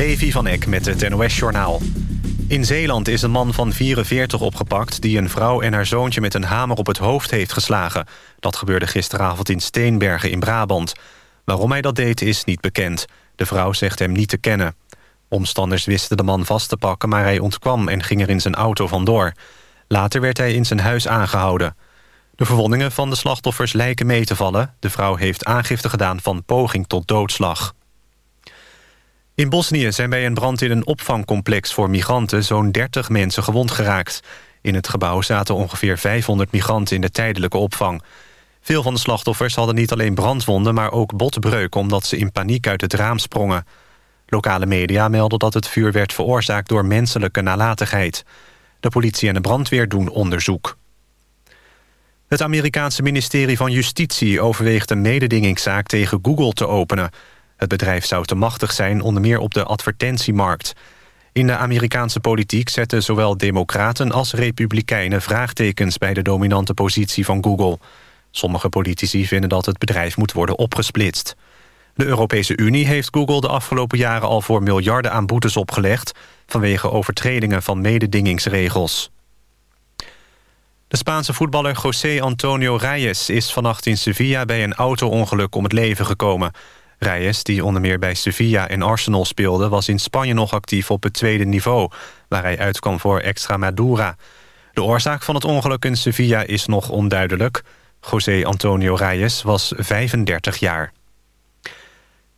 Levi van Eck met het NOS-journaal. In Zeeland is een man van 44 opgepakt... die een vrouw en haar zoontje met een hamer op het hoofd heeft geslagen. Dat gebeurde gisteravond in Steenbergen in Brabant. Waarom hij dat deed is niet bekend. De vrouw zegt hem niet te kennen. Omstanders wisten de man vast te pakken, maar hij ontkwam... en ging er in zijn auto vandoor. Later werd hij in zijn huis aangehouden. De verwondingen van de slachtoffers lijken mee te vallen. De vrouw heeft aangifte gedaan van poging tot doodslag. In Bosnië zijn bij een brand in een opvangcomplex voor migranten... zo'n 30 mensen gewond geraakt. In het gebouw zaten ongeveer 500 migranten in de tijdelijke opvang. Veel van de slachtoffers hadden niet alleen brandwonden... maar ook botbreuk omdat ze in paniek uit het raam sprongen. Lokale media melden dat het vuur werd veroorzaakt door menselijke nalatigheid. De politie en de brandweer doen onderzoek. Het Amerikaanse ministerie van Justitie overweegt een mededingingszaak tegen Google te openen. Het bedrijf zou te machtig zijn onder meer op de advertentiemarkt. In de Amerikaanse politiek zetten zowel democraten als republikeinen vraagtekens bij de dominante positie van Google. Sommige politici vinden dat het bedrijf moet worden opgesplitst. De Europese Unie heeft Google de afgelopen jaren al voor miljarden aan boetes opgelegd... vanwege overtredingen van mededingingsregels. De Spaanse voetballer José Antonio Reyes is vannacht in Sevilla... bij een auto-ongeluk om het leven gekomen. Reyes, die onder meer bij Sevilla en Arsenal speelde... was in Spanje nog actief op het tweede niveau... waar hij uitkwam voor Extremadura. De oorzaak van het ongeluk in Sevilla is nog onduidelijk. José Antonio Reyes was 35 jaar.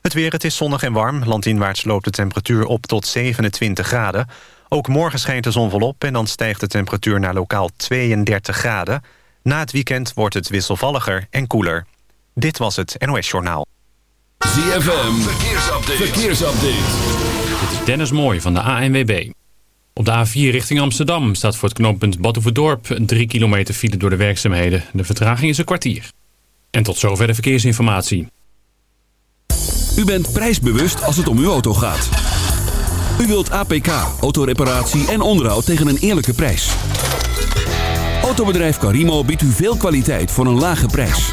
Het weer, het is zonnig en warm. Landinwaarts loopt de temperatuur op tot 27 graden. Ook morgen schijnt de zon volop en dan stijgt de temperatuur naar lokaal 32 graden. Na het weekend wordt het wisselvalliger en koeler. Dit was het NOS Journaal. ZFM, verkeersupdate. verkeersupdate. Dit is Dennis Mooij van de ANWB. Op de A4 richting Amsterdam staat voor het knooppunt Badhoevedorp... 3 kilometer file door de werkzaamheden. De vertraging is een kwartier. En tot zover de verkeersinformatie. U bent prijsbewust als het om uw auto gaat. U wilt APK, autoreparatie en onderhoud tegen een eerlijke prijs. Autobedrijf Carimo biedt u veel kwaliteit voor een lage prijs.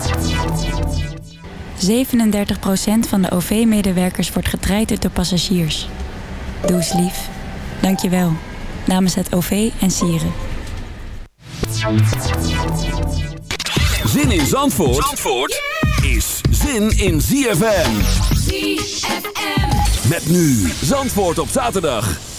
37% van de OV-medewerkers wordt getraind door passagiers. Doe eens lief. Dank je wel. Namens het OV en Sieren. Zin in Zandvoort, Zandvoort is zin in ZFM. ZFM. Met nu Zandvoort op zaterdag.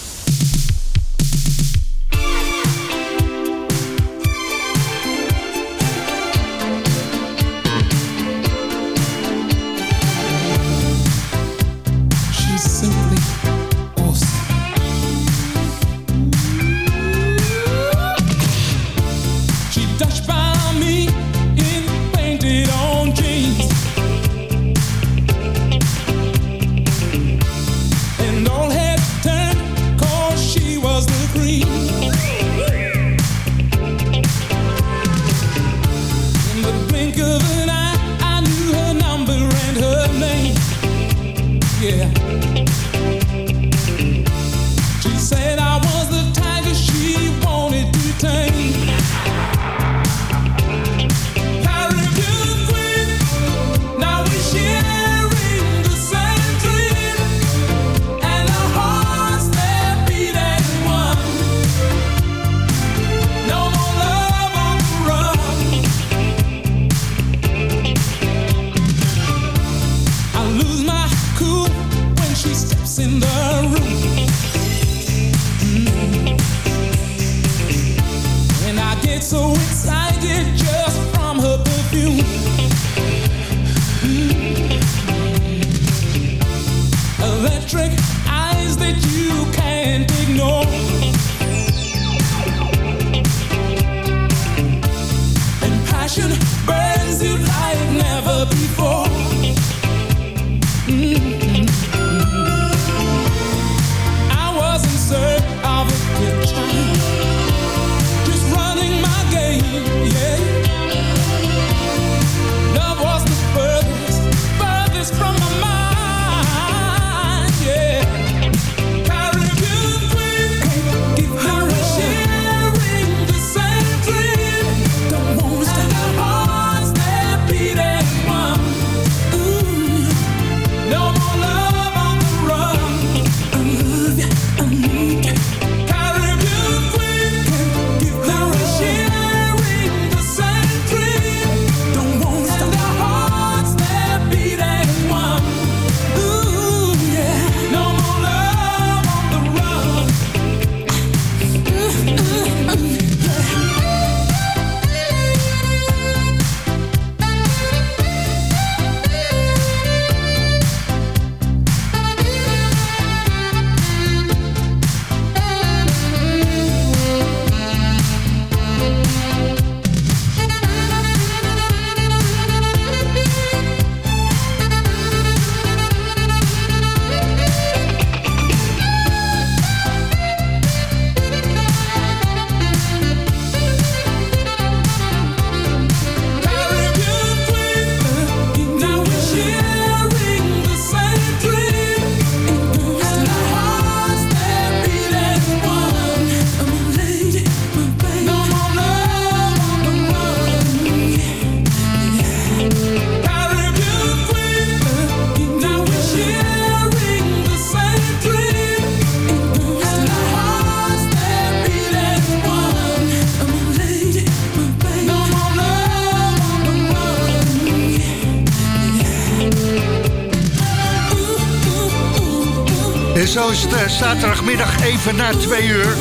Zaterdagmiddag even na twee uur.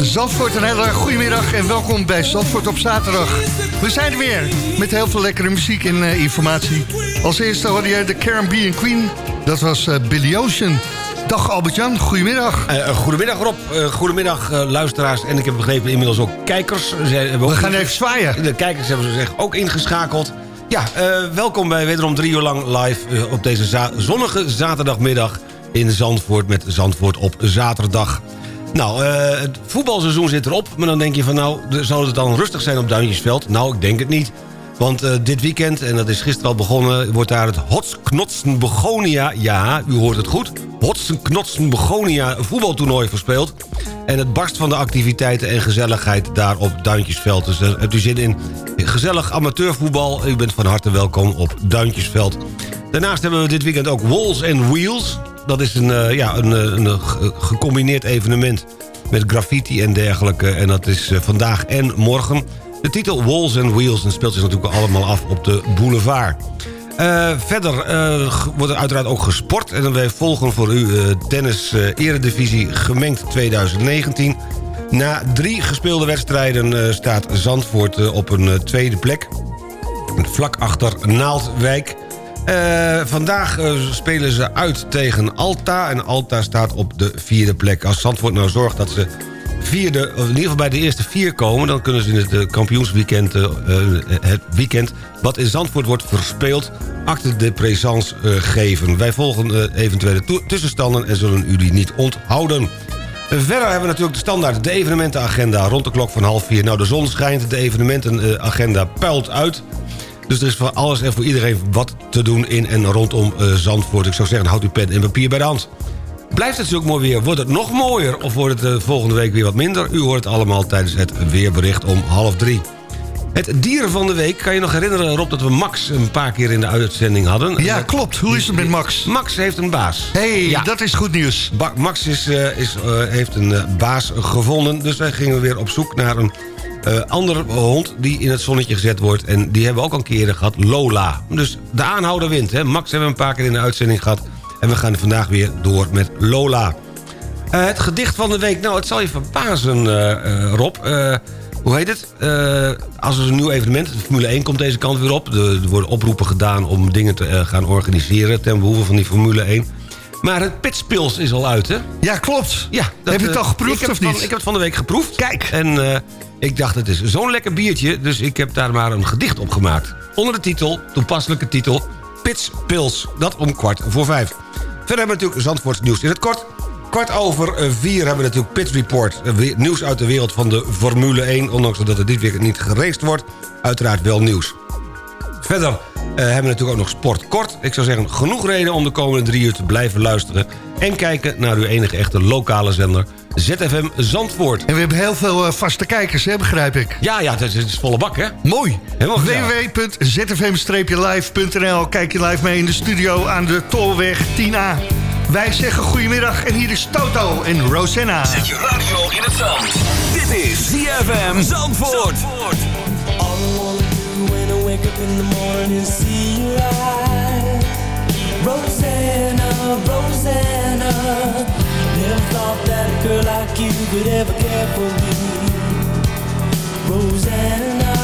Zandvoort, een hele goede middag en welkom bij Zandvoort op zaterdag. We zijn er weer met heel veel lekkere muziek en eh, informatie. Als eerste hoorde je de Caribbean Queen, dat was eh, Billy Ocean. Dag Albert-Jan, goedemiddag. Eh, goedemiddag Rob, Eh, goedemiddag luisteraars en ik heb begrepen inmiddels ook kijkers. Ze ook We gaan even zwaaien. De kijkers hebben zich ook ingeschakeld. Ja, welkom bij wederom drie uur lang live op deze za- zonnige zaterdagmiddag in Zandvoort met Zandvoort op zaterdag. Nou, eh, het voetbalseizoen zit erop, maar dan denk je van nou, zal het dan rustig zijn op Duintjesveld? Nou, ik denk het niet. Want eh, dit weekend, en dat is gisteren al begonnen... wordt daar het Hotsknotsen Begonia... ja, u hoort het goed... Hotsknotsen Begonia voetbaltoernooi verspeeld. En het barst van de activiteiten en gezelligheid daar op Duintjesveld. Dus daar hebt u zin in gezellig amateurvoetbal. U bent van harte welkom op Duintjesveld. Daarnaast hebben we dit weekend ook Walls and Wheels. Dat is een, eh, ja, een, eh, een, ge- gecombineerd evenement met graffiti en dergelijke. En dat is eh, vandaag en morgen. De titel Walls and Wheels en speelt zich natuurlijk allemaal af op de boulevard. Eh, verder eh, wordt er uiteraard ook gesport. En wij volgen voor u eh, tennis eh, eredivisie gemengd 2019. Na drie gespeelde wedstrijden eh, staat Zandvoort eh, op een eh, tweede plek. Vlak achter Naaldwijk. Eh, vandaag eh, spelen ze uit tegen Alta. En Alta staat op de vierde plek. Als Zandvoort nou zorgt dat ze vierde, of in ieder geval bij de eerste vier komen... dan kunnen ze in het eh, kampioensweekend, eh, het weekend... wat in Zandvoort wordt verspeeld, acte de présence geven. Wij volgen eventuele tussenstanden en zullen u die niet onthouden. Verder hebben we natuurlijk de standaard, de evenementenagenda... rond de klok van half vier. Nou, de zon schijnt, de evenementenagenda puilt uit... Dus er is voor alles en voor iedereen wat te doen in en rondom eh, Zandvoort. Ik zou zeggen, houd uw pen en papier bij de hand. Blijft het zulk mooi weer? Wordt het nog mooier? Of wordt het eh, volgende week weer wat minder? U hoort het allemaal tijdens het weerbericht om half drie. Het dieren van de week, kan je nog herinneren Rob... dat we Max een paar keer in de uitzending hadden? Ja, klopt. Hoe is het met Max? Max heeft een baas. hey, dat is goed nieuws. Max is, eh, is, heeft een baas gevonden. Dus wij gingen weer op zoek naar een eh, andere hond... die in het zonnetje gezet wordt. En die hebben we ook al een keer eerder gehad. Lola. Dus de aanhouder wint. Hè? Max hebben we een paar keer in de uitzending gehad. En we gaan vandaag weer door met Lola. Eh, het gedicht van de week. Nou, het zal je verbazen, eh, Rob. Hoe heet het? Als er een nieuw evenement... De Formule 1 komt deze kant weer op. Er worden oproepen gedaan om dingen te gaan organiseren... ten behoeve van die Formule 1. Maar het pitspils is al uit, hè? Ja, klopt. Ja, Heb je het al geproefd of van- niet? ik heb het van de week geproefd. Kijk. En ik dacht, het is zo'n lekker biertje... dus ik heb daar maar een gedicht op gemaakt. Onder de titel, toepasselijke titel... Pits Pils. Dat om kwart voor vijf. Verder hebben we natuurlijk Zandvoorts nieuws in het kort. Kwart over eh, vier hebben we natuurlijk Pit Report. eh, Nieuws uit de wereld van de Formule 1. Ondanks dat het dit weekend niet geraced wordt. Uiteraard wel nieuws. Verder eh, hebben we natuurlijk ook nog sport kort. Ik zou zeggen, genoeg reden om de komende drie uur te blijven luisteren... en kijken naar uw enige echte lokale zender, ZFM Zandvoort. En we hebben heel veel eh, vaste kijkers, hè, begrijp ik. Ja, ja, het is, volle bak, hè? Mooi. Www.zfm-live.nl Kijk je live mee in de studio aan de Tolweg 10A. Wij zeggen goedemiddag en hier is Toto en Rosanna. Zet je radio in het zand. Dit is ZFM Zandvoort. I wake up in the morning see your eyes. Rosanna, Rosanna. That a girl like you could ever care for me. Rosanna.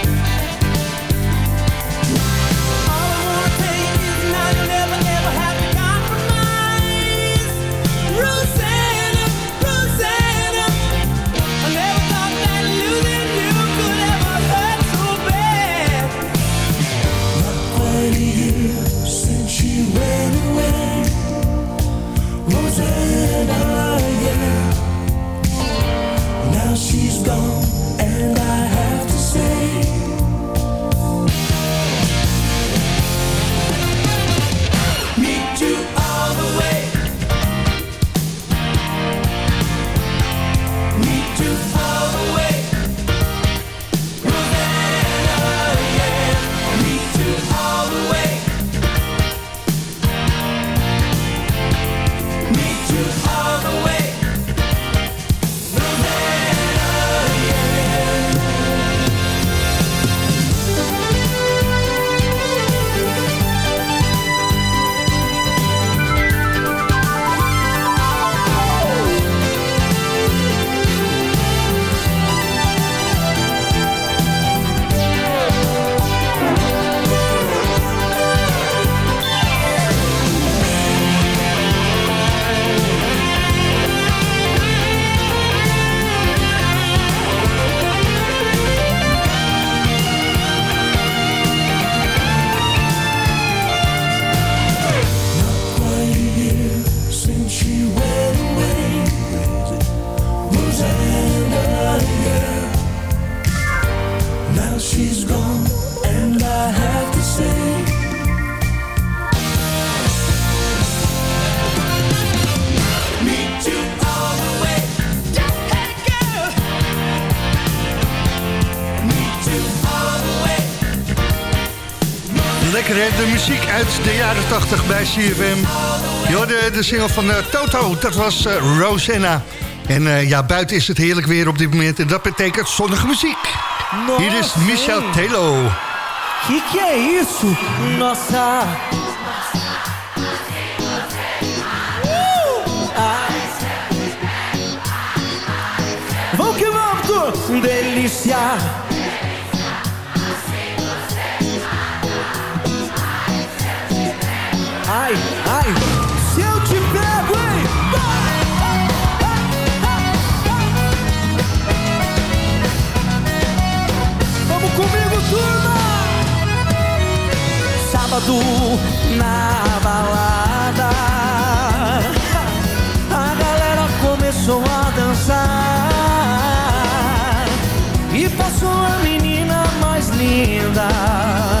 Uit de jaren 80 bij CFM. Je de single van eh, Toto, dat was eh, Rosanna. En eh, ja, buiten is het heerlijk weer op dit moment en dat betekent zonnige muziek. Hier is Michel Telo. Que que é isso? Nossa! Uh! Ai. Vamos que vamos! Delícia! Ai, ai! Se eu te pego, hein? Vamos comigo, turma! Sábado na balada A galera começou a dançar E passou a menina mais linda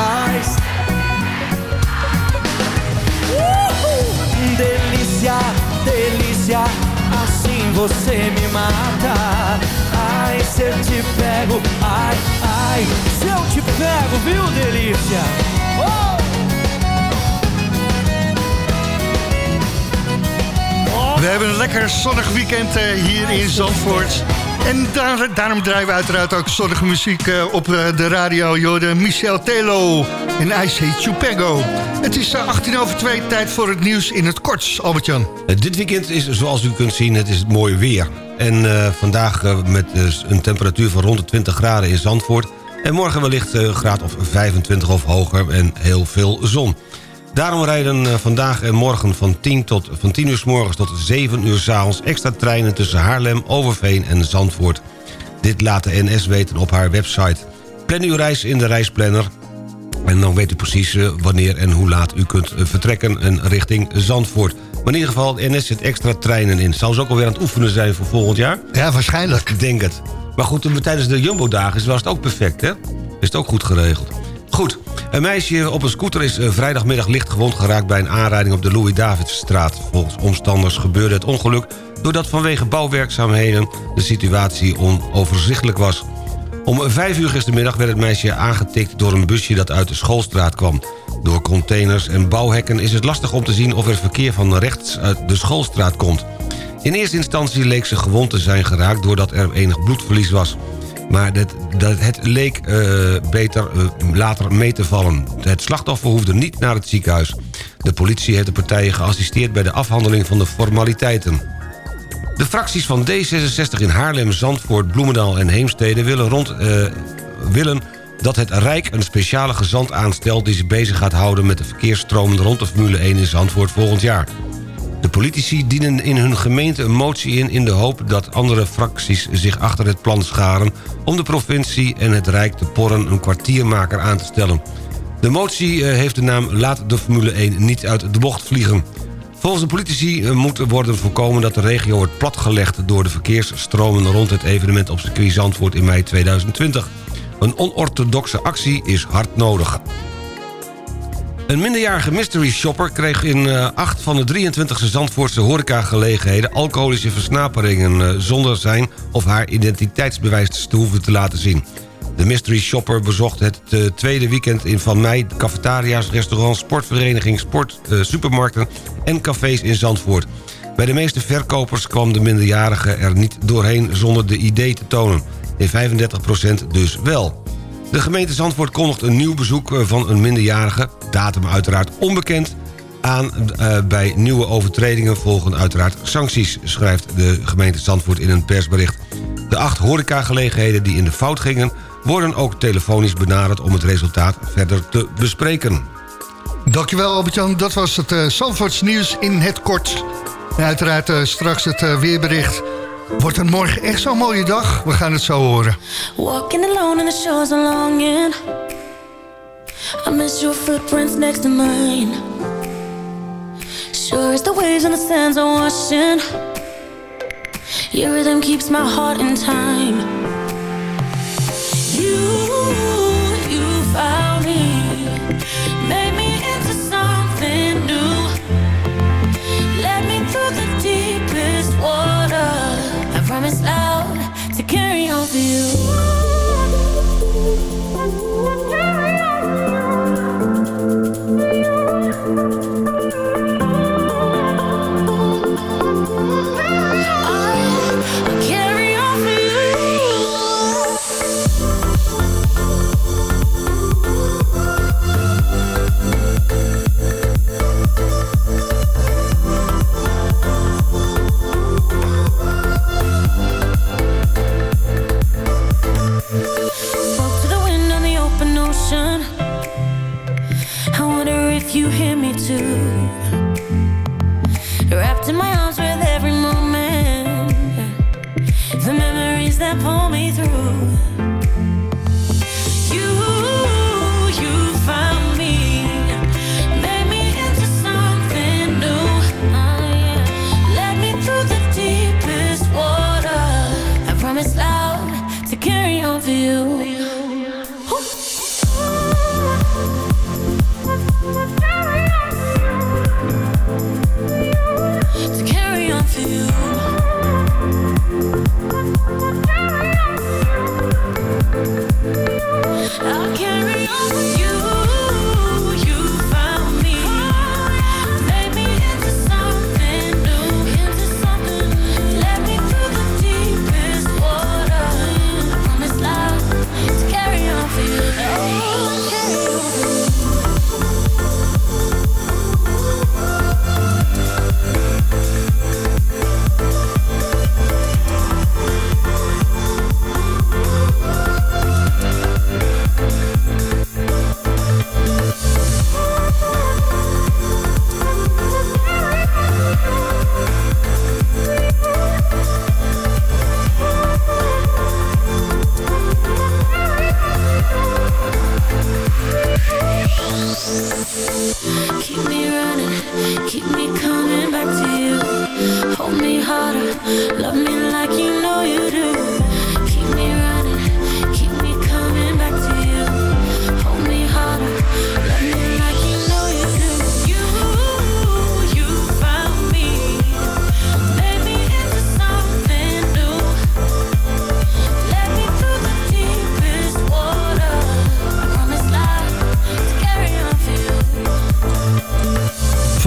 Ai. Uhul. Delícia, delícia, assim você me mata. Ai, se eu te pego, ai, ai, se eu te pego, viu, delícia? Oh! hebben een lekker zonnig weekend eh, hier in Zandvoort. En daar, daarom draaien we uiteraard ook zonnige muziek eh, op eh, de radio. Jorde Michel Telo en I Say Chupego. Het is eh, 18 over 2, tijd voor het nieuws in het kort, Albert-Jan. Eh, Dit weekend is, zoals u kunt zien, het is mooi weer. En eh, vandaag eh, met dus een temperatuur van rond de 20 graden in Zandvoort. En morgen wellicht eh, een graad of 25 of hoger en heel veel zon. Daarom rijden eh, vandaag en morgen van 10, tot, van 10 uur s morgens tot 7 uur s avonds... extra treinen tussen Haarlem, Overveen en Zandvoort. Dit laat de NS weten op haar website. Plan uw reis in de reisplanner en dan weet u precies eh, wanneer en hoe laat u kunt eh, vertrekken en richting Zandvoort. Maar in ieder geval, de NS zit extra treinen in. Zou ze ook alweer aan het oefenen zijn voor volgend jaar? Ja, waarschijnlijk. Ik denk het. Maar goed, tijdens de Jumbo-dagen was het ook perfect, hè? Is het ook goed geregeld. Goed, een meisje op een scooter is eh, vrijdagmiddag licht gewond geraakt... bij een aanrijding op de Louis-Davidsstraat. Volgens omstanders gebeurde het ongeluk... doordat vanwege bouwwerkzaamheden de situatie onoverzichtelijk was. Om vijf uur gistermiddag werd het meisje aangetikt door een busje dat uit de schoolstraat kwam. Door containers en bouwhekken is het lastig om te zien of er verkeer van rechts uit de schoolstraat komt. In eerste instantie leek ze gewond te zijn geraakt doordat er enig bloedverlies was. Maar dat, het leek eh, beter eh, later mee te vallen. Het slachtoffer hoefde niet naar het ziekenhuis. De politie heeft de partijen geassisteerd bij de afhandeling van de formaliteiten. De fracties van D66 in Haarlem, Zandvoort, Bloemendaal en Heemstede... willen, rond, eh, willen dat het Rijk een speciale gezant aanstelt... die zich bezig gaat houden met de verkeersstromen rond de Formule 1 in Zandvoort volgend jaar. De politici dienen in hun gemeente een motie in... in de hoop dat andere fracties zich achter het plan scharen... om de provincie en het Rijk te porren een kwartiermaker aan te stellen. De motie eh, heeft de naam Laat de Formule 1 niet uit de bocht vliegen. Volgens de politici eh, moet worden voorkomen dat de regio wordt platgelegd... door de verkeersstromen rond het evenement op circuit Zandvoort in mei 2020. Een onorthodoxe actie is hard nodig. Een minderjarige mystery shopper kreeg in eh, acht van de 23 Zandvoortse horecagelegenheden... alcoholische versnaperingen eh, zonder zijn of haar identiteitsbewijs te hoeven te laten zien. De mystery shopper bezocht het eh, tweede weekend in van mei... cafetaria's, restaurants, sportverenigingen, sport, supermarkten en cafés in Zandvoort. Bij de meeste verkopers kwam de minderjarige er niet doorheen zonder de ID te tonen. In 35% dus wel. De gemeente Zandvoort kondigt een nieuw bezoek eh, van een minderjarige... datum uiteraard onbekend... aan eh, bij nieuwe overtredingen volgen uiteraard sancties... schrijft de gemeente Zandvoort in een persbericht. De acht horecagelegenheden die in de fout gingen... worden ook telefonisch benaderd om het resultaat verder te bespreken. Dankjewel Albert-Jan, dat was het uh, Zandvoorts nieuws in het kort. Uiteraard straks het weerbericht. Wordt het morgen echt zo'n mooie dag? We gaan het zo horen. Walking alone in the shores of longing. I miss your footprints next to mine. Sure as the waves and the sands are washing. Your rhythm keeps my heart in time. You hear me too. Wrapped in my arms with every moment. The memories that pull me through.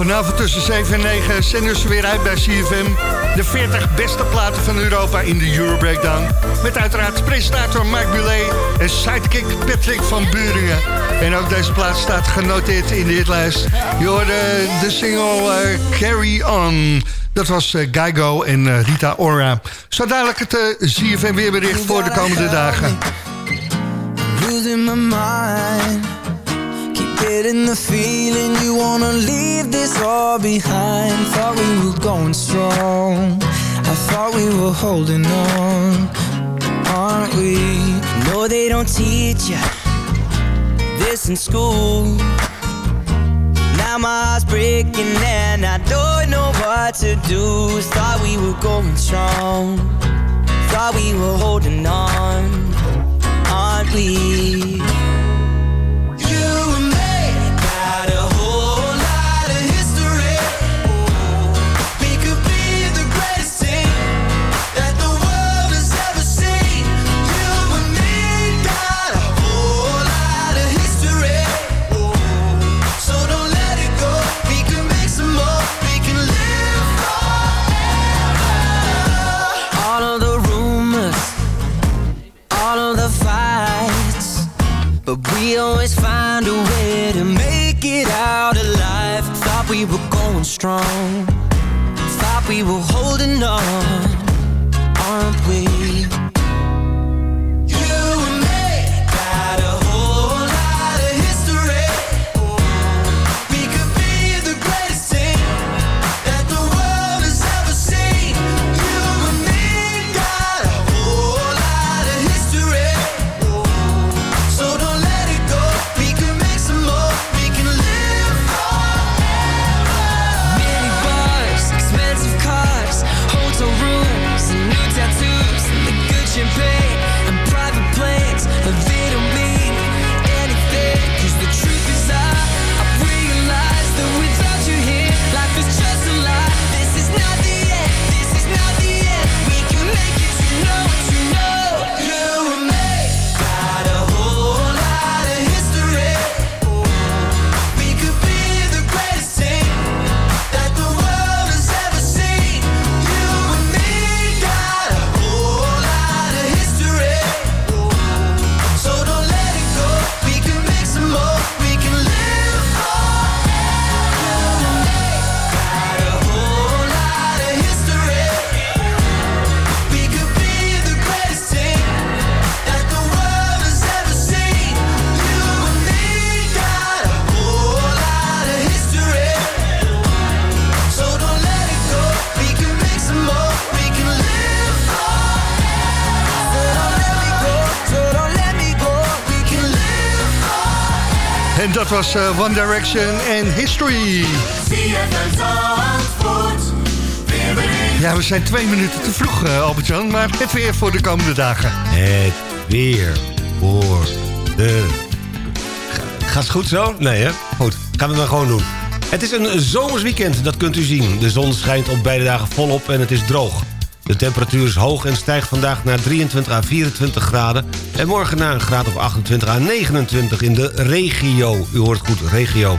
Vanavond tussen 7 en 9 zenden ze weer uit bij CFM. De 40 beste platen van Europa in de Euro Breakdown. Met uiteraard presentator Mike Bulet en sidekick Patrick van Buringen. En ook deze plaat staat genoteerd in de hitlijst. Je hoorde de single eh, Carry On. Dat was eh, Geigo en eh, Rita Ora. Zo dadelijk het eh, CFM weerbericht voor de komende dagen. losing my mind. Getting the feeling you wanna leave this all behind. Thought we were going strong. I thought we were holding on. Aren't we? No, they don't teach you this in school. Now my heart's breaking and I don't know what to do. Thought we were going strong. Thought we were holding on aren't we? But we always find a way to make it out alive. Thought we were going strong. Thought we were holding on. Aren't we? Was eh, One Direction en History. Ja, we zijn twee minuten te vroeg, eh, Albert-Jan. Maar het weer voor de komende dagen. Het weer voor de... Ga- Gaat het goed zo? Nee, hè? Goed, gaan we dan gewoon doen. Het is een zomers weekend, dat kunt u zien. De zon schijnt op beide dagen volop en het is droog. De temperatuur is hoog en stijgt vandaag naar 23 à 24 graden... en morgen naar een graad of 28 à 29 in de regio. U hoort goed, regio.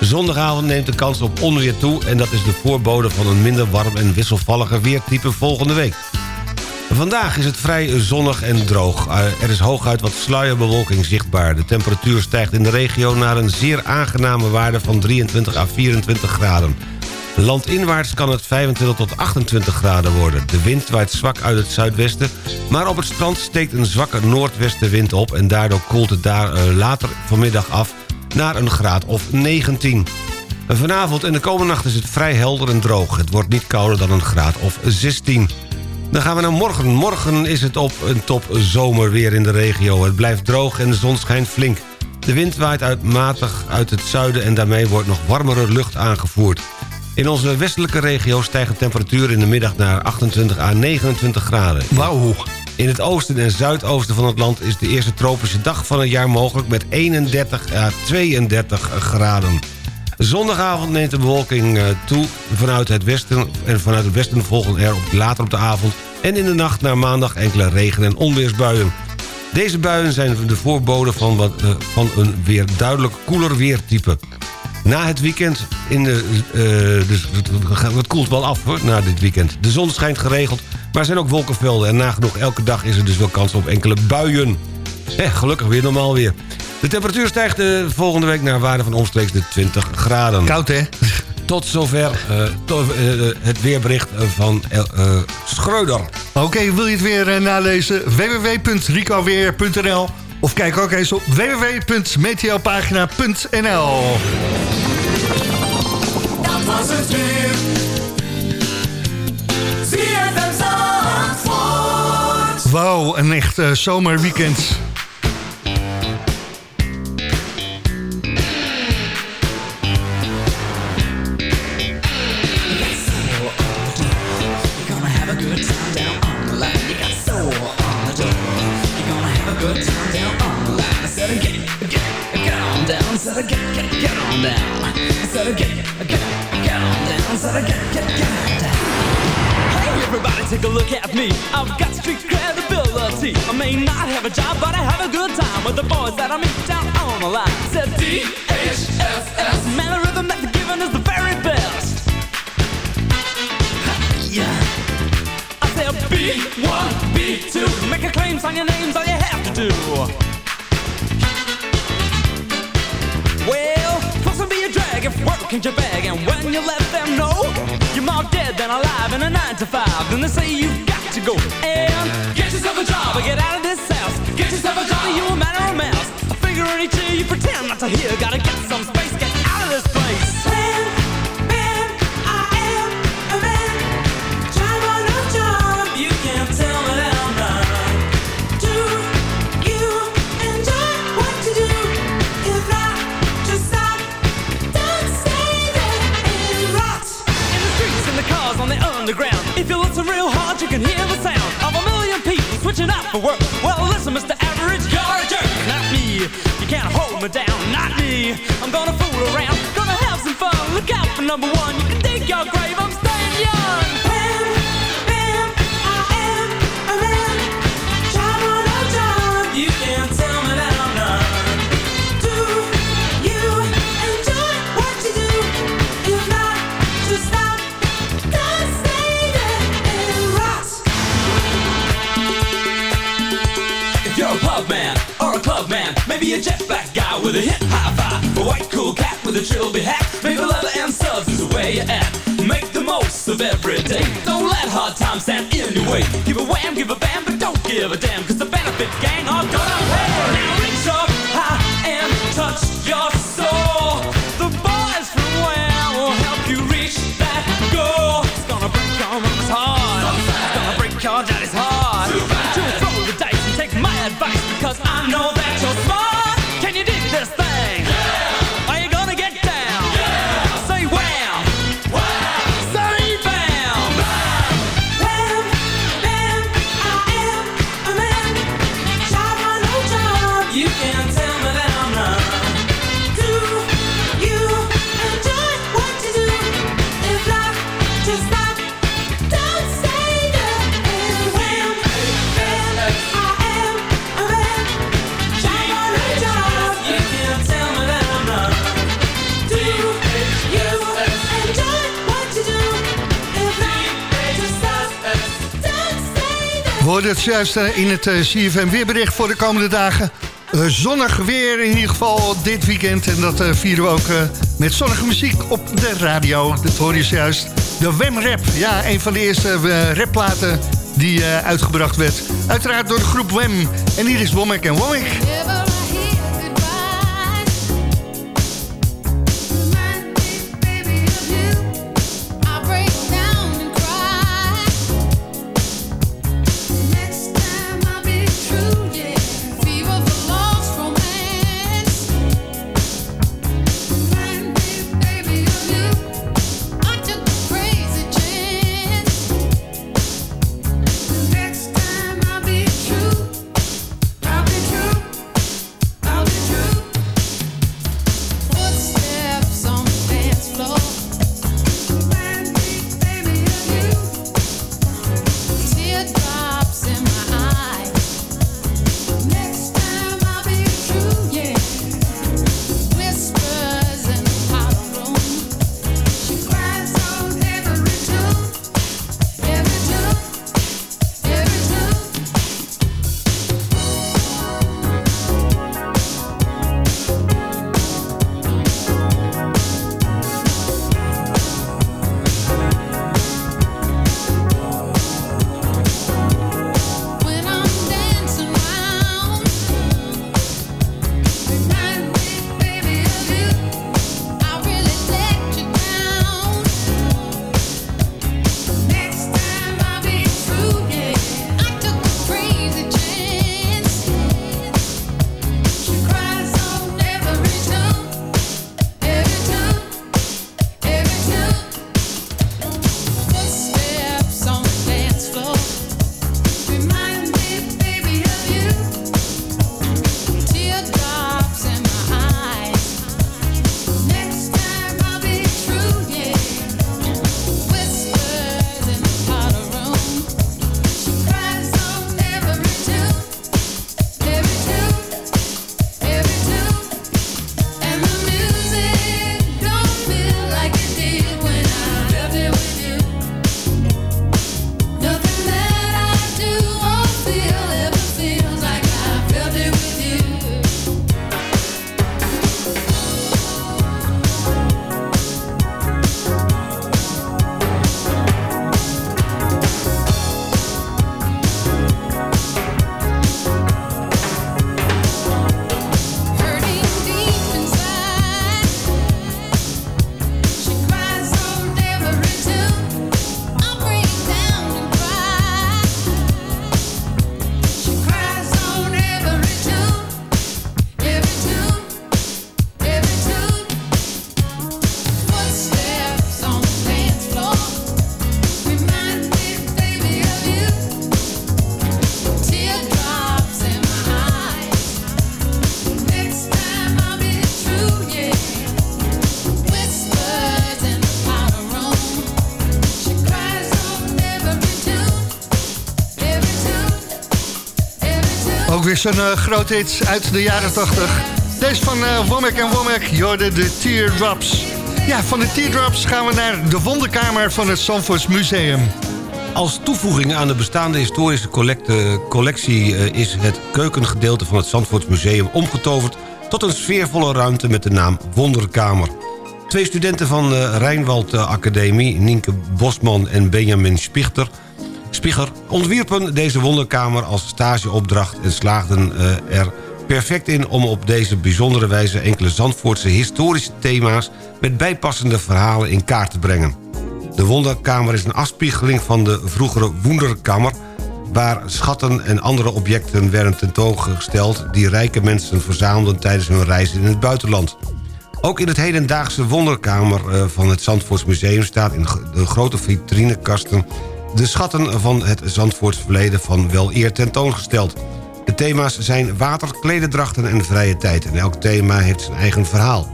Zondagavond neemt de kans op onweer toe... en dat is de voorbode van een minder warm en wisselvalliger weertype volgende week. Vandaag is het vrij zonnig en droog. Uh, Er is hooguit wat sluierbewolking zichtbaar. De temperatuur stijgt in de regio naar een zeer aangename waarde van 23 à 24 graden. Landinwaarts kan het 25 tot 28 graden worden. De wind waait zwak uit het zuidwesten... maar op het strand steekt een zwakke noordwestenwind op... en daardoor koelt het daar eh, later vanmiddag af naar een graad of 19. Vanavond en de komende nacht is het vrij helder en droog. Het wordt niet kouder dan een graad of 16. Dan gaan we naar morgen. Morgen is het op een top zomerweer in de regio. Het blijft droog en de zon schijnt flink. De wind waait uit matig uit het zuiden en daarmee wordt nog warmere lucht aangevoerd. In onze westelijke regio stijgt de temperatuur in de middag naar 28 à 29 graden. Wauw. In het oosten en zuidoosten van het land is de eerste tropische dag van het jaar mogelijk... met 31 à 32 graden. Zondagavond neemt de bewolking eh, toe vanuit het westen... en vanuit het westen volgen er op, later op de avond... en in de nacht naar maandag enkele regen- en onweersbuien. Deze buien zijn de voorbode van, wat, eh, van een weer duidelijk koeler weertype. Na het weekend, in de, eh, dus het, het koelt wel af hoor, na dit weekend. De zon schijnt geregeld, maar er zijn ook wolkenvelden... en nagenoeg elke dag is er dus wel kans op enkele buien. Eh, gelukkig weer normaal weer. De temperatuur stijgt de volgende week naar waarde van omstreeks de 20 graden. Koud hè? Tot zover eh, to- eh, het weerbericht eh, van eh, Schreuder. Oké, wil je het weer eh, nalezen? www.ricoweer.nl Of kijk ook eens op www.meteopagina.nl Dat was het weer. Wauw, een echt eh, zomerweekend. Alive in a 9 to 5 Then they say you've got to go And get yourself a job. Or get out of this house. Get yourself a job, you a man or a mouse. A figure in each you pretend not to hear. Gotta for work. Well, listen, Mr. Average, you're a jerk Not me, you can't hold me down. Not me, I'm gonna fool around. Gonna have some fun, look out for number one. You can dig your grave, but don't give a damn, hoorden het juist eh, in het eh, CFM weerbericht voor de komende dagen. Eh, zonnig weer in ieder geval dit weekend. En dat vieren we ook met zonnige muziek op de radio. Dat hoor je juist. De Wem Rap. Ja, een van de eerste rapplaten die uitgebracht werd. Uiteraard door de groep Wem. En hier is Womack en Womack. Weer zo'n eh, groot hit uit de jaren 80. Deze van uh, Womack en Womack, Jorde de Teardrops. Ja, van de Teardrops gaan we naar de wonderkamer van het Zandvoorts Museum. Als toevoeging aan de bestaande historische collectie... eh, is het keukengedeelte van het Zandvoorts Museum omgetoverd... tot een sfeervolle ruimte met de naam Wonderkamer. Twee studenten van de Rijnwald Academie, Nienke Bosman en Benjamin Spichter... Spicher ontwierpen deze wonderkamer als stageopdracht... en slaagden eh, er perfect in om op deze bijzondere wijze... enkele Zandvoortse historische thema's... met bijpassende verhalen in kaart te brengen. De wonderkamer is een afspiegeling van de vroegere Wonderkamer... waar schatten en andere objecten werden tentoongesteld... die rijke mensen verzamelden tijdens hun reizen in het buitenland. Ook in het hedendaagse wonderkamer eh, van het Zandvoorts Museum... staat in de grote vitrinekasten de schatten van het Zandvoorts verleden van wel eer tentoongesteld. De thema's zijn water, klededrachten en vrije tijd... en elk thema heeft zijn eigen verhaal.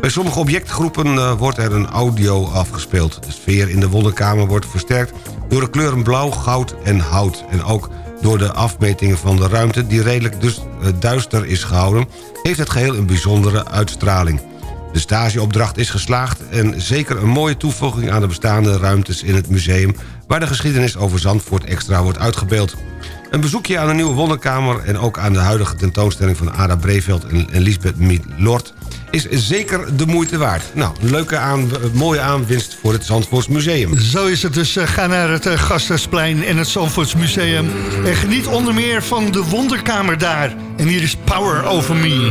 Bij sommige objectgroepen eh, wordt er een audio afgespeeld. De sfeer in de wonderkamer wordt versterkt door de kleuren blauw, goud en hout... en ook door de afmetingen van de ruimte die redelijk dus eh, duister is gehouden... heeft het geheel een bijzondere uitstraling. De stageopdracht is geslaagd en zeker een mooie toevoeging aan de bestaande ruimtes in het museum... waar de geschiedenis over Zandvoort extra wordt uitgebeeld. Een bezoekje aan de nieuwe wonderkamer en ook aan de huidige tentoonstelling van Ada Breveld en, en Lisbeth Milord is zeker de moeite waard. Nou, een leuke aan, mooie aanwinst voor het Zandvoorts Museum. Zo is het dus. eh, ga naar het uh, Gasthuisplein en het Zandvoorts Museum. En geniet onder meer van de wonderkamer daar. En hier is Power Over Me.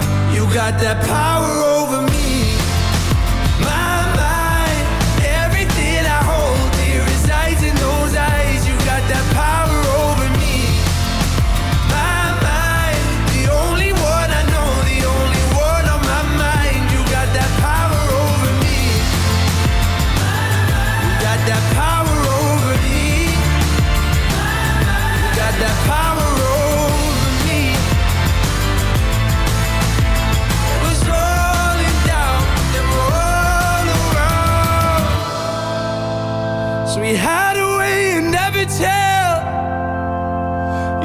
You got that power over me.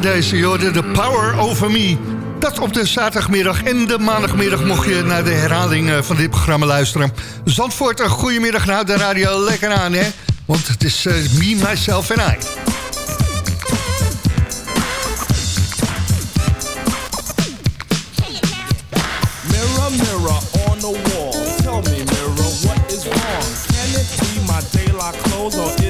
deze Jorden, The Power Over Me. Dat op de zaterdagmiddag en de maandagmiddag mocht je naar de herhaling eh, van dit programma luisteren. Zandvoort, een goedemiddag. Nou, de radio lekker aan, hè. Want het is eh, me, myself en I. Mirror, mirror on the wall. Tell me, mirror, what is wrong? Can it my clothes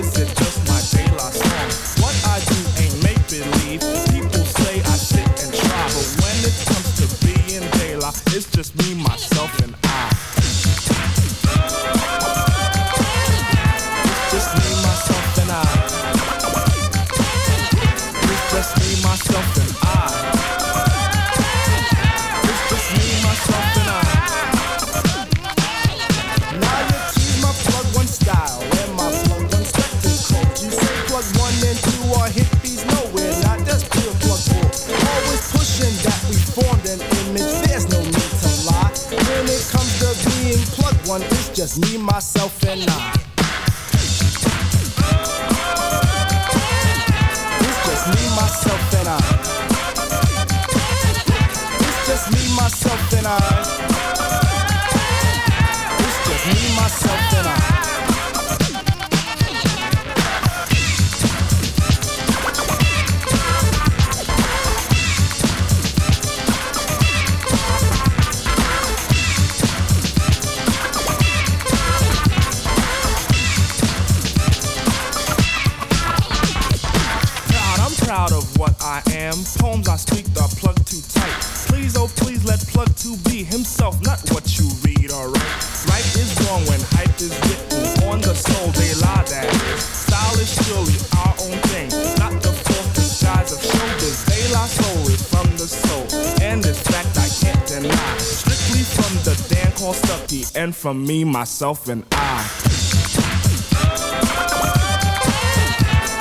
From me, myself, and I.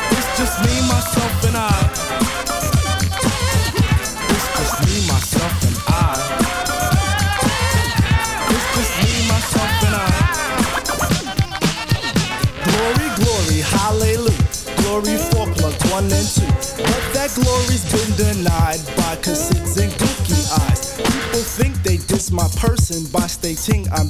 It's just me, myself, and I. It's just me, myself, and I. It's just me, myself, and I. Glory, glory, hallelujah. Glory for one and two. But that glory's been denied by cassettes and gookie eyes. People think they diss my person by stating I'm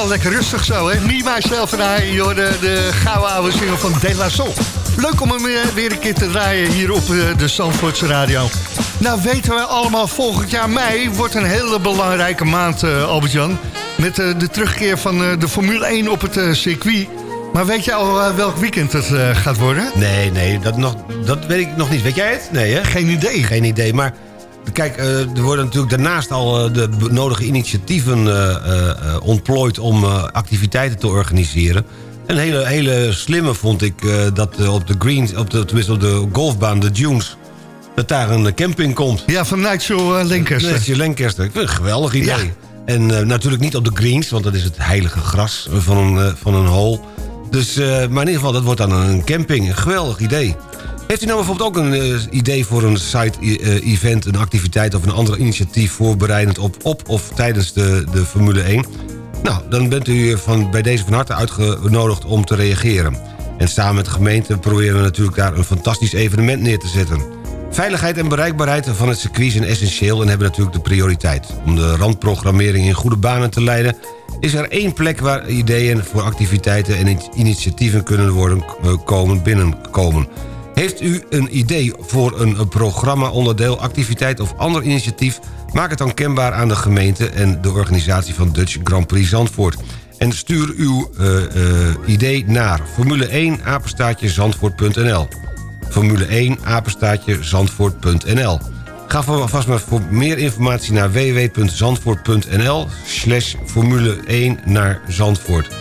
wel lekker rustig zo, hè? Me, myself en I, joh, de, de gouden oude single van De La Soul. Leuk om hem eh, weer een keer te draaien hier op eh, de Zandvoortse Radio. Nou weten we allemaal, volgend jaar mei wordt een hele belangrijke maand, Albert-Jan. Met de terugkeer van de Formule 1 op het circuit. Maar weet je al welk weekend het gaat worden? Nee, nee, dat, nog, dat weet ik nog niet. Weet jij het? Nee, hè? Geen idee. Geen idee, maar... Kijk, eh, er worden natuurlijk daarnaast al eh, de nodige initiatieven eh, ontplooid... om activiteiten te organiseren. Een hele, hele slimme vond ik dat op de greens, op de, tenminste op de golfbaan, de dunes... dat daar een camping komt. Ja, van Nigel Lancaster. Nigel Lancaster. Ik vind het een geweldig idee. Ja. En natuurlijk niet op de greens, want dat is het heilige gras van een, van een hole. Dus, maar in ieder geval, dat wordt dan een camping. Een geweldig idee. Heeft u nou bijvoorbeeld ook een eh, idee voor een site-event, een activiteit of een ander initiatief voorbereidend op, op of tijdens de, de Formule 1? Nou, dan bent u van, bij deze van harte uitgenodigd om te reageren. En samen met de gemeente proberen we natuurlijk daar een fantastisch evenement neer te zetten. Veiligheid en bereikbaarheid van het circuit zijn essentieel en hebben natuurlijk de prioriteit. Om de randprogrammering in goede banen te leiden... is er één plek waar ideeën voor activiteiten en initiatieven kunnen worden eh, komen, binnenkomen. Heeft u een idee voor een programma, onderdeel, activiteit of ander initiatief... maak het dan kenbaar aan de gemeente en de organisatie van Dutch Grand Prix Zandvoort. En stuur uw eh, eh, idee naar Formule 1 apenstaatje zandvoort.nl. Formule 1 apenstaatje zandvoort.nl. Ga vast maar voor meer informatie naar www.zandvoort.nl slash Formule 1 naar Zandvoort.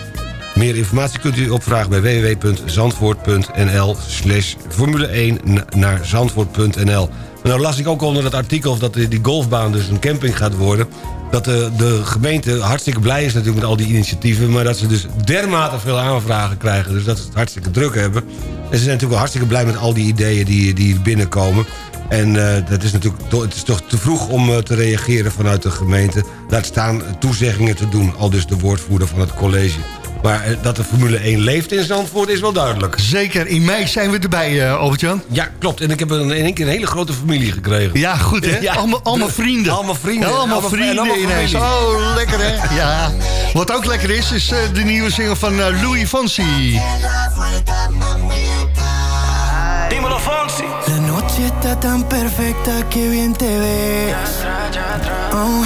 Meer informatie kunt u opvragen bij www.zandvoort.nl slash Formule 1 na- naar zandvoort.nl. Nou las ik ook onder dat artikel dat die golfbaan dus een camping gaat worden... dat de, de gemeente hartstikke blij is natuurlijk met al die initiatieven... maar dat ze dus dermate veel aanvragen krijgen. Dus dat ze het hartstikke druk hebben. En ze zijn natuurlijk hartstikke blij met al die ideeën die, die binnenkomen. En eh, dat is natuurlijk het is toch te vroeg om eh, te reageren vanuit de gemeente. Laat staan toezeggingen te doen, al dus de woordvoerder van het college. Maar eh, dat de Formule 1 leeft in Zandvoort is wel duidelijk. Zeker, in mei zijn we erbij, eh Albert-Jan. Ja, klopt. En ik heb een, in één keer een hele grote familie gekregen. Ja, goed hè? Ja. Allemaal, allemaal vrienden. Allemaal vrienden. Ja, allemaal Allemaal- en vrienden allemaal ineens. Oh, lekker hè? Ja. Wat ook lekker is, is eh, de nieuwe single van Louis Fonsi. Dímelo, Fonsi. La noche está tan perfecta que bien te ves. Oh,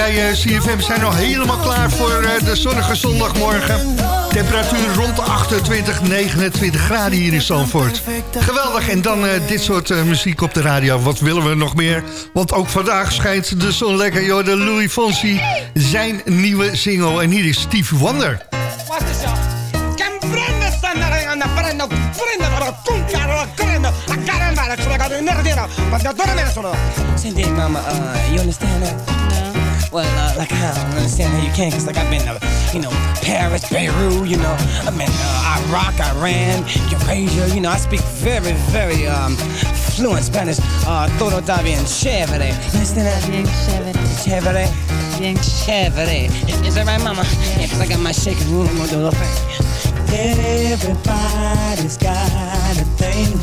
bij eh, CFM zijn al helemaal klaar voor eh, de zonnige zondagmorgen. Temperatuur rond de 28, 29 graden hier in Zandvoort. Geweldig, en dan eh, dit soort eh, muziek op de radio. Wat willen we nog meer? Want ook vandaag schijnt de zon lekker. Joh, de Louis Fonsi, zijn nieuwe single. En hier is Steve Wonder. Watch this, y'all. Can prende sta naranja, prende, prende, però tu caro, prende, a caramba, la cura che non ridere, ma da dove me ne sono? Cindy, mama, uh, you understand that? Well, uh, like, I don't understand how you can, because, like, I've been to, you know, Paris, Beirut, you know, I've been uh, Iraq, Iran, Eurasia, you know, I speak very, very um, fluent Spanish. Uh, todo está bien chévere. Understand that? Bien chévere. Chévere. Bien chévere. Is, is that right, mama? Yeah, because I got my shaking room, do the thing. Everybody's got a thing,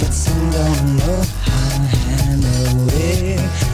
but some don't know how to handle it.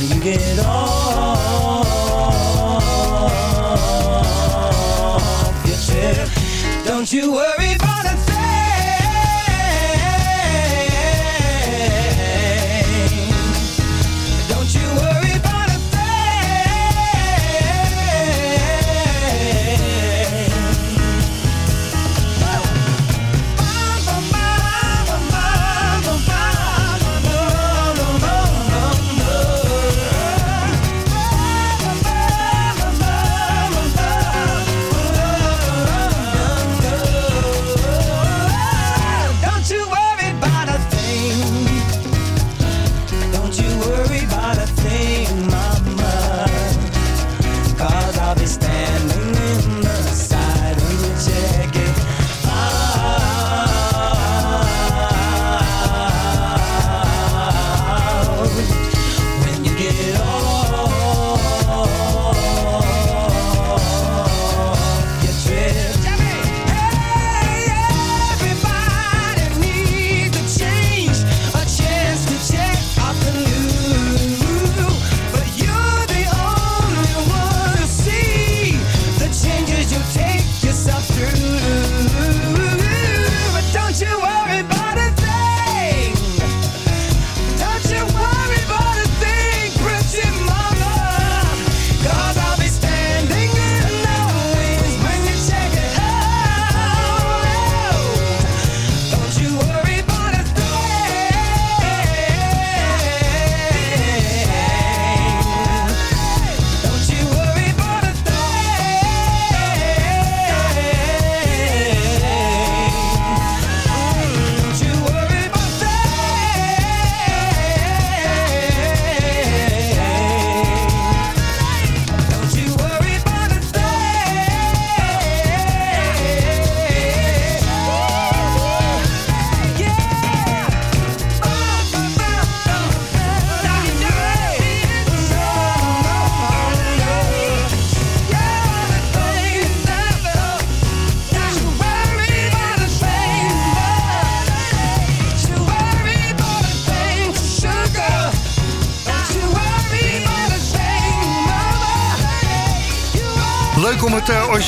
You get off your don't you worry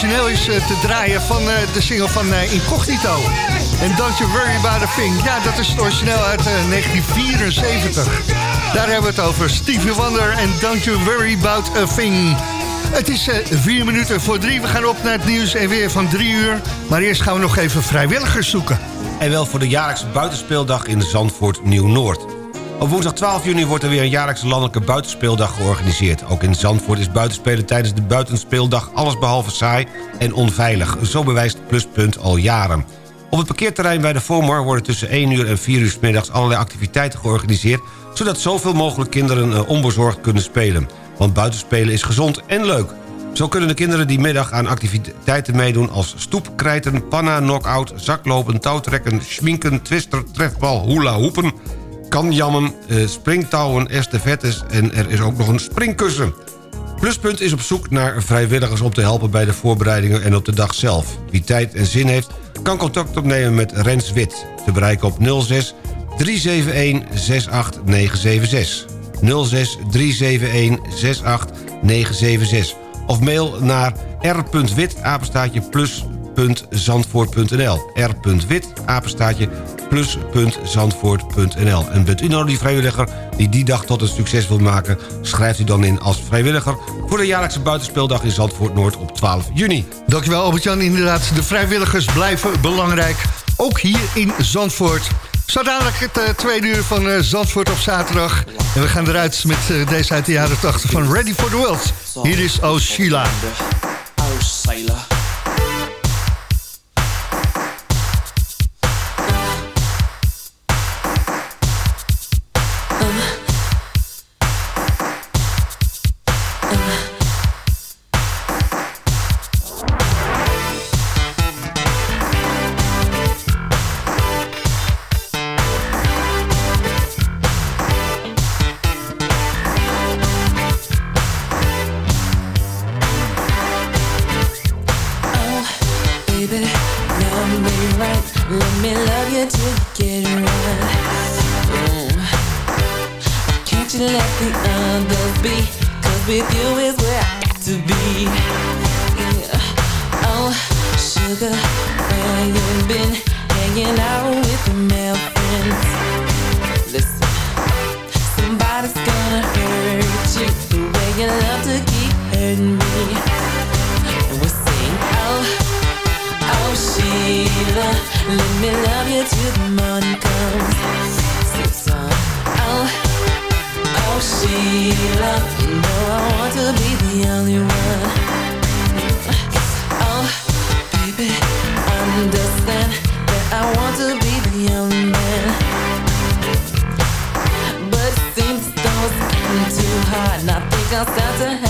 origineel eens eh, te draaien van eh, de single van eh, Incognito. En Don't You Worry About A Thing. Ja, dat is het origineel uit eh, 1974. Daar hebben we het over. Stevie Wonder en Don't You Worry About A Thing. Het is vier minuten voor drie. We gaan op naar het nieuws en weer van drie uur. Maar eerst gaan we nog even vrijwilligers zoeken. En wel voor de jaarlijkse buitenspeeldag in Zandvoort Nieuw-Noord. Op woensdag 12 juni wordt er weer een jaarlijkse landelijke buitenspeeldag georganiseerd. Ook in Zandvoort is buitenspelen tijdens de buitenspeeldag allesbehalve saai en onveilig. Zo bewijst Pluspunt al jaren. Op het parkeerterrein bij de Vomar worden tussen 1 uur en 4 uur 's middags allerlei activiteiten georganiseerd... zodat zoveel mogelijk kinderen eh, onbezorgd kunnen spelen. Want buitenspelen is gezond en leuk. Zo kunnen de kinderen die middag aan activiteiten meedoen... als stoepkrijten, panna, knock-out, zaklopen, touwtrekken... schminken, twister, trefbal, hula hoepen... kanjammen, eh, springtouwen, estafettes... en er is ook nog een springkussen. Pluspunt is op zoek naar vrijwilligers om te helpen bij de voorbereidingen en op de dag zelf. Wie tijd en zin heeft, kan contact opnemen met Rens Wit. Te bereiken op 06 371 68976. 06 371 68976. Of mail naar r.wit, apenstaatje plus plus.zandvoort.nl r.wit, apenstaatje, plus.zandvoort.nl En bent u nou die vrijwilliger die die dag tot een succes wil maken... schrijft u dan in als vrijwilliger... voor de jaarlijkse buitenspeeldag in Zandvoort Noord op 12 juni. Dankjewel Albert-Jan. Inderdaad, de vrijwilligers blijven belangrijk. Ook hier in Zandvoort. Zo dadelijk het eh, tweede uur van eh, Zandvoort op zaterdag. En we gaan eruit met eh, deze uit de jaren 80 van Ready for the World. Hier is Oh Sheila. Till the morning comes. Song. Oh, oh Sheila, you know I want to be the only one. Oh, baby, understand that I want to be the only man. But it seems it's getting too hard, and I think I'll start to